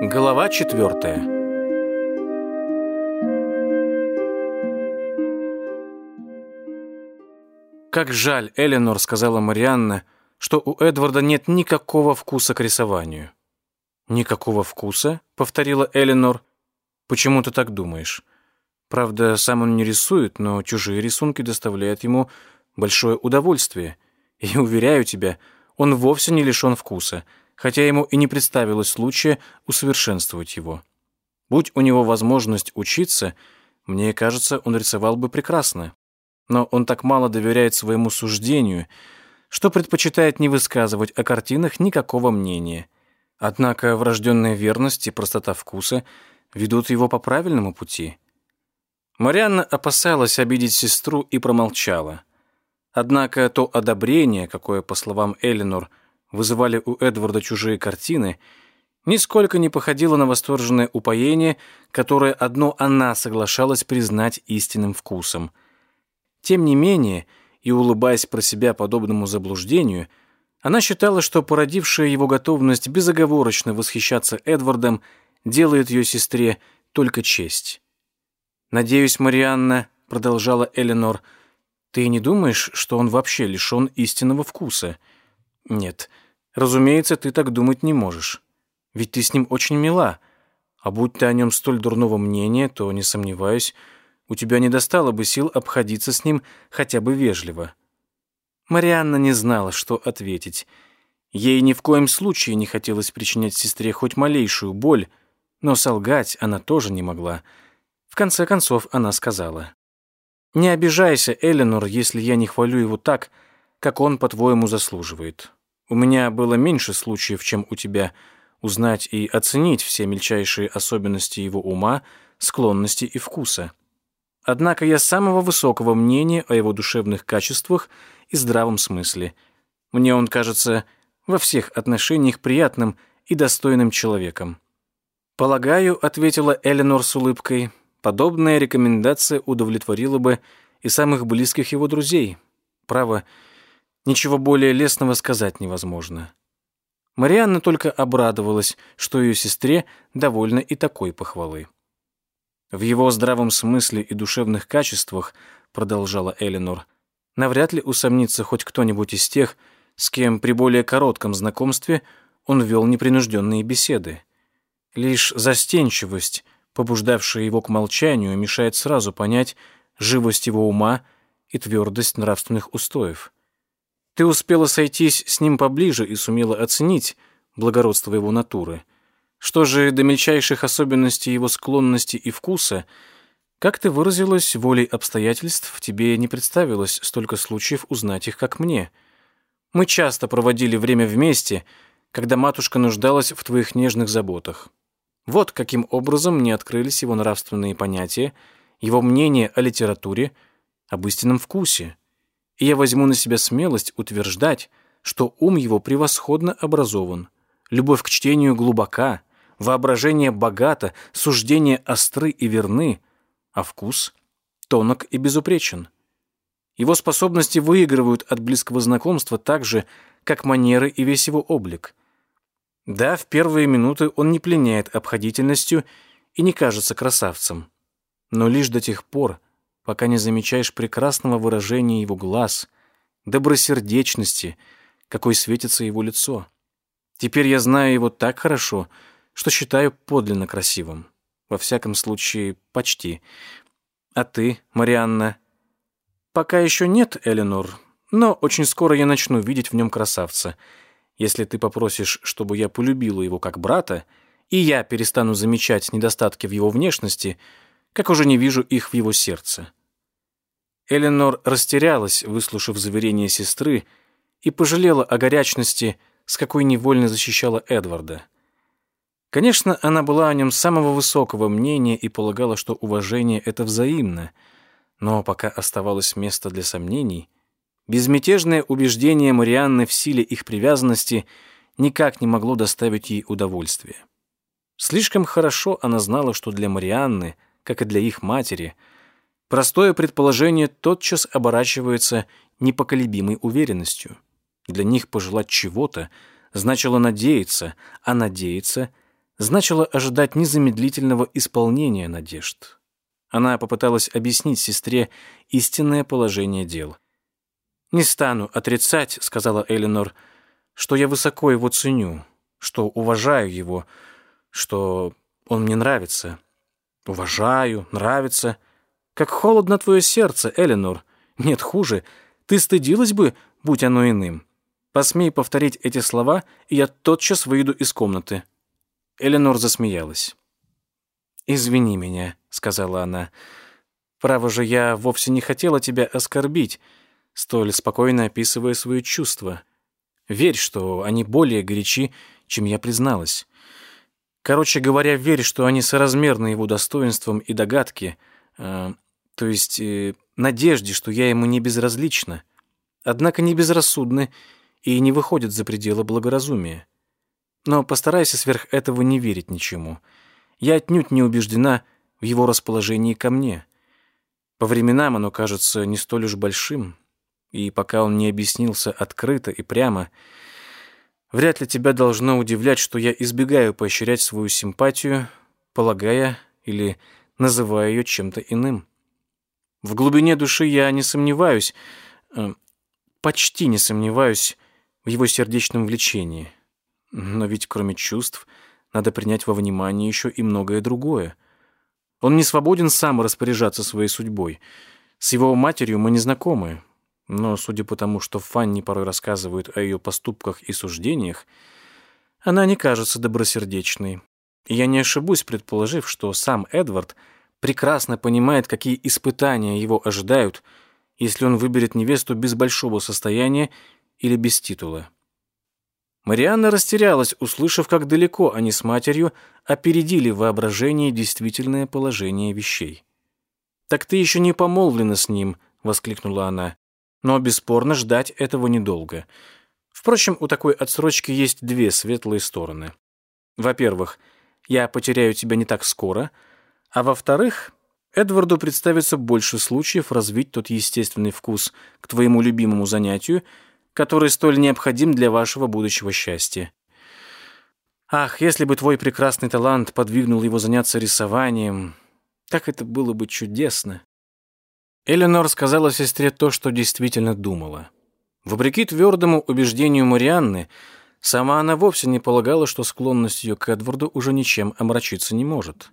Глава четвертая. «Как жаль, Эленор», — сказала Марианна, «что у Эдварда нет никакого вкуса к рисованию». «Никакого вкуса?» — повторила Эленор. «Почему ты так думаешь?» Правда, сам он не рисует, но чужие рисунки доставляют ему большое удовольствие. И, уверяю тебя, он вовсе не лишен вкуса — хотя ему и не представилось случая усовершенствовать его. Будь у него возможность учиться, мне кажется, он рисовал бы прекрасно. Но он так мало доверяет своему суждению, что предпочитает не высказывать о картинах никакого мнения. Однако врожденная верность и простота вкуса ведут его по правильному пути. Марианна опасалась обидеть сестру и промолчала. Однако то одобрение, какое, по словам Эллинор, вызывали у Эдварда чужие картины, нисколько не походило на восторженное упоение, которое одно она соглашалась признать истинным вкусом. Тем не менее, и улыбаясь про себя подобному заблуждению, она считала, что породившая его готовность безоговорочно восхищаться Эдвардом делает ее сестре только честь. «Надеюсь, Марианна», — продолжала Эленор, — «ты не думаешь, что он вообще лишен истинного вкуса?» «Нет, разумеется, ты так думать не можешь. Ведь ты с ним очень мила. А будь ты о нем столь дурного мнения, то, не сомневаюсь, у тебя не достало бы сил обходиться с ним хотя бы вежливо». Марианна не знала, что ответить. Ей ни в коем случае не хотелось причинять сестре хоть малейшую боль, но солгать она тоже не могла. В конце концов она сказала. «Не обижайся, Эленор, если я не хвалю его так, как он, по-твоему, заслуживает. У меня было меньше случаев, чем у тебя, узнать и оценить все мельчайшие особенности его ума, склонности и вкуса. Однако я самого высокого мнения о его душевных качествах и здравом смысле. Мне он кажется во всех отношениях приятным и достойным человеком. «Полагаю», — ответила Эленор с улыбкой, «подобная рекомендация удовлетворила бы и самых близких его друзей. Право, — Ничего более лестного сказать невозможно. Марианна только обрадовалась, что ее сестре довольна и такой похвалы. В его здравом смысле и душевных качествах, продолжала Эленор, навряд ли усомнится хоть кто-нибудь из тех, с кем при более коротком знакомстве он вел непринужденные беседы. Лишь застенчивость, побуждавшая его к молчанию, мешает сразу понять живость его ума и твердость нравственных устоев. Ты успела сойтись с ним поближе и сумела оценить благородство его натуры. Что же до мельчайших особенностей его склонности и вкуса, как ты выразилась, волей обстоятельств тебе не представилось столько случаев узнать их, как мне. Мы часто проводили время вместе, когда матушка нуждалась в твоих нежных заботах. Вот каким образом мне открылись его нравственные понятия, его мнение о литературе, об истинном вкусе и я возьму на себя смелость утверждать, что ум его превосходно образован, любовь к чтению глубока, воображение богато, суждения остры и верны, а вкус тонок и безупречен. Его способности выигрывают от близкого знакомства так же, как манеры и весь его облик. Да, в первые минуты он не пленяет обходительностью и не кажется красавцем, но лишь до тех пор, пока не замечаешь прекрасного выражения его глаз, добросердечности, какой светится его лицо. Теперь я знаю его так хорошо, что считаю подлинно красивым. Во всяком случае, почти. А ты, Марианна? Пока еще нет, Эленор, но очень скоро я начну видеть в нем красавца. Если ты попросишь, чтобы я полюбила его как брата, и я перестану замечать недостатки в его внешности, как уже не вижу их в его сердце. Эленор растерялась, выслушав заверение сестры, и пожалела о горячности, с какой невольно защищала Эдварда. Конечно, она была о нем самого высокого мнения и полагала, что уважение — это взаимно, но пока оставалось место для сомнений, безмятежное убеждение Марианны в силе их привязанности никак не могло доставить ей удовольствия. Слишком хорошо она знала, что для Марианны, как и для их матери — Простое предположение тотчас оборачивается непоколебимой уверенностью. Для них пожелать чего-то значило надеяться, а надеяться значило ожидать незамедлительного исполнения надежд. Она попыталась объяснить сестре истинное положение дел. «Не стану отрицать», — сказала Эленор, — «что я высоко его ценю, что уважаю его, что он мне нравится. Уважаю, нравится. Как холодно твое сердце, Эленор. Нет, хуже. Ты стыдилась бы, будь оно иным. Посмей повторить эти слова, и я тотчас выйду из комнаты». Эленор засмеялась. «Извини меня», — сказала она. «Право же, я вовсе не хотела тебя оскорбить, столь спокойно описывая свои чувства. Верь, что они более горячи, чем я призналась. Короче говоря, верь, что они соразмерны его достоинствам и догадке, э, то есть э, надежде, что я ему не безразлична, однако не безрассудны и не выходят за пределы благоразумия. Но постарайся сверх этого не верить ничему. Я отнюдь не убеждена в его расположении ко мне. По временам оно кажется не столь уж большим, и пока он не объяснился открыто и прямо, вряд ли тебя должно удивлять, что я избегаю поощрять свою симпатию, полагая или называя ее чем-то иным. В глубине души я не сомневаюсь, э, почти не сомневаюсь в его сердечном влечении. Но ведь кроме чувств надо принять во внимание еще и многое другое. Он не свободен сам распоряжаться своей судьбой. С его матерью мы не знакомы, но, судя по тому, что Фанни порой рассказывает о ее поступках и суждениях, она не кажется добросердечной. Я не ошибусь, предположив, что сам Эдвард прекрасно понимает, какие испытания его ожидают, если он выберет невесту без большого состояния или без титула. Марианна растерялась, услышав, как далеко они с матерью опередили в воображении действительное положение вещей. «Так ты еще не помолвлена с ним», — воскликнула она. «Но, бесспорно, ждать этого недолго. Впрочем, у такой отсрочки есть две светлые стороны. Во-первых, я потеряю тебя не так скоро, а во-вторых, Эдварду представится больше случаев развить тот естественный вкус к твоему любимому занятию, который столь необходим для вашего будущего счастья. Ах, если бы твой прекрасный талант подвигнул его заняться рисованием, как это было бы чудесно. Эленор сказала сестре то, что действительно думала. Вопреки твердому убеждению Марианны, сама она вовсе не полагала, что склонность ее к Эдварду уже ничем омрачиться не может.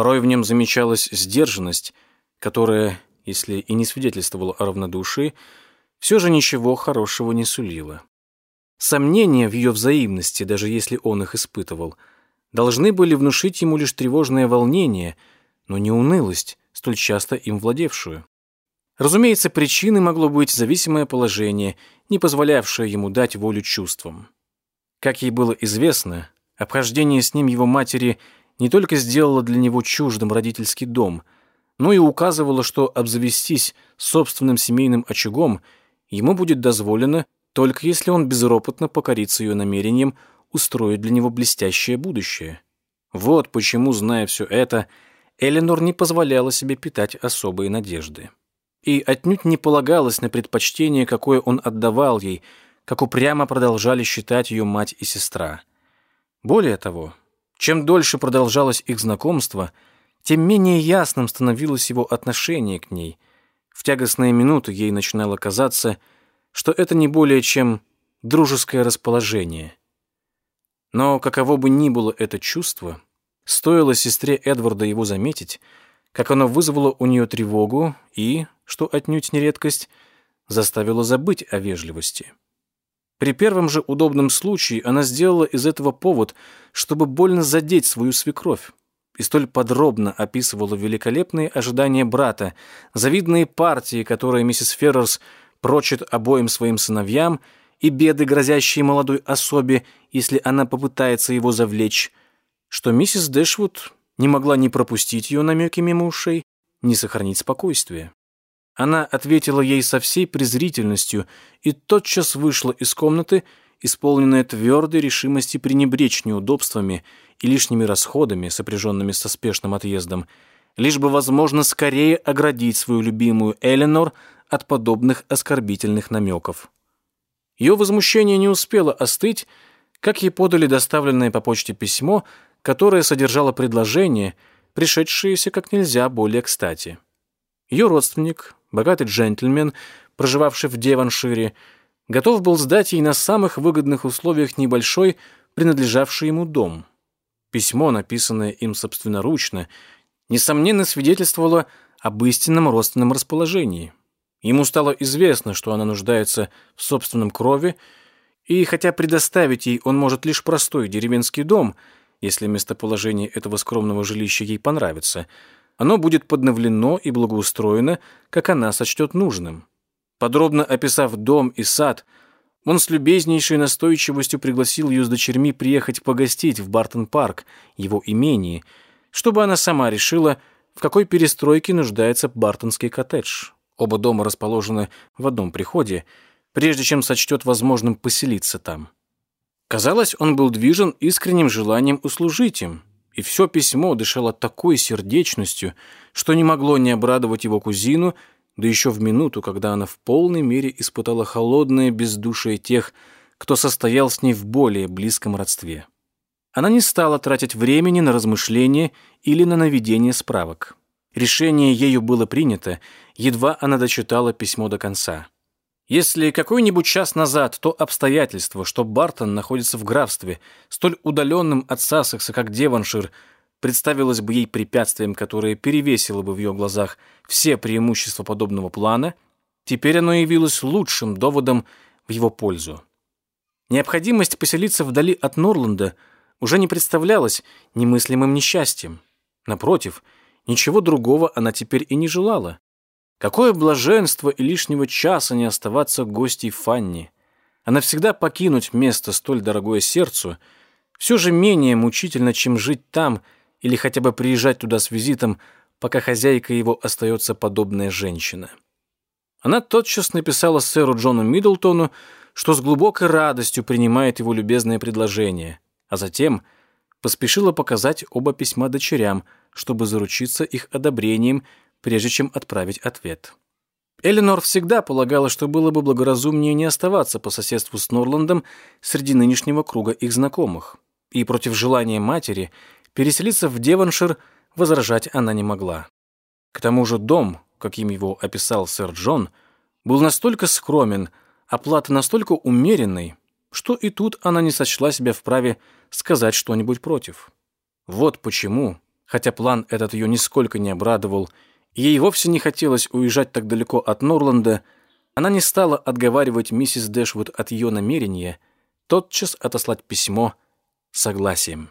Порой в нем замечалась сдержанность, которая, если и не свидетельствовала о равнодушии, все же ничего хорошего не сулило. Сомнения в ее взаимности, даже если он их испытывал, должны были внушить ему лишь тревожное волнение, но не унылость, столь часто им владевшую. Разумеется, причиной могло быть зависимое положение, не позволявшее ему дать волю чувствам. Как ей было известно, обхождение с ним его матери не только сделало для него чуждым родительский дом, но и указывало, что обзавестись собственным семейным очагом – ему будет дозволено только если он безропотно покорится ее намерением устроить для него блестящее будущее. Вот почему, зная все это, Эленор не позволяла себе питать особые надежды. И отнюдь не полагалась на предпочтение, какое он отдавал ей, как упрямо продолжали считать ее мать и сестра. Более того, чем дольше продолжалось их знакомство, тем менее ясным становилось его отношение к ней – в тягостные минуты ей начинало казаться, что это не более чем дружеское расположение. Но каково бы ни было это чувство, стоило сестре Эдварда его заметить, как оно вызвало у нее тревогу и, что отнюдь не редкость, заставило забыть о вежливости. При первом же удобном случае она сделала из этого повод, чтобы больно задеть свою свекровь и столь подробно описывала великолепные ожидания брата, завидные партии, которые миссис Феррерс прочит обоим своим сыновьям, и беды, грозящие молодой особе, если она попытается его завлечь, что миссис Дэшвуд не могла ни пропустить ее намеки мимо ушей, ни сохранить спокойствие. Она ответила ей со всей презрительностью и тотчас вышла из комнаты, исполненная твердой решимости пренебречь неудобствами и лишними расходами, сопряженными со спешным отъездом, лишь бы, возможно, скорее оградить свою любимую Эленор от подобных оскорбительных намеков. Ее возмущение не успело остыть, как ей подали доставленное по почте письмо, которое содержало предложение, пришедшееся как нельзя более кстати. Ее родственник, богатый джентльмен, проживавший в Деваншире, готов был сдать ей на самых выгодных условиях небольшой, принадлежавший ему дом. Письмо, написанное им собственноручно, несомненно свидетельствовало об истинном родственном расположении. Ему стало известно, что она нуждается в собственном крови, и хотя предоставить ей он может лишь простой деревенский дом, если местоположение этого скромного жилища ей понравится, оно будет подновлено и благоустроено, как она сочтет нужным. Подробно описав дом и сад, он с любезнейшей настойчивостью пригласил ее с дочерьми приехать погостить в Бартон-парк, его имении, чтобы она сама решила, в какой перестройке нуждается Бартонский коттедж. Оба дома расположены в одном приходе, прежде чем сочтет возможным поселиться там. Казалось, он был движен искренним желанием услужить им, и все письмо дышало такой сердечностью, что не могло не обрадовать его кузину да еще в минуту, когда она в полной мере испытала холодное бездушие тех, кто состоял с ней в более близком родстве. Она не стала тратить времени на размышления или на наведение справок. Решение ею было принято, едва она дочитала письмо до конца. Если какой-нибудь час назад то обстоятельство, что Бартон находится в графстве, столь удаленном от Сассекса, как Деваншир, представилось бы ей препятствием, которое перевесило бы в ее глазах все преимущества подобного плана, теперь оно явилось лучшим доводом в его пользу. Необходимость поселиться вдали от Норланда уже не представлялась немыслимым несчастьем. Напротив, ничего другого она теперь и не желала. Какое блаженство и лишнего часа не оставаться гостей Фанни. А навсегда покинуть место столь дорогое сердцу все же менее мучительно, чем жить там – или хотя бы приезжать туда с визитом, пока хозяйка его остается подобная женщина. Она тотчас написала сэру Джону Миддлтону, что с глубокой радостью принимает его любезное предложение, а затем поспешила показать оба письма дочерям, чтобы заручиться их одобрением, прежде чем отправить ответ. Эленор всегда полагала, что было бы благоразумнее не оставаться по соседству с Норландом среди нынешнего круга их знакомых, и против желания матери – Переселиться в Девоншир возражать она не могла. К тому же дом, каким его описал сэр Джон, был настолько скромен, оплата настолько умеренной, что и тут она не сочла себя вправе сказать что-нибудь против. Вот почему, хотя план этот ее нисколько не обрадовал, ей вовсе не хотелось уезжать так далеко от Норланда, она не стала отговаривать миссис Дэшвуд от ее намерения тотчас отослать письмо согласием.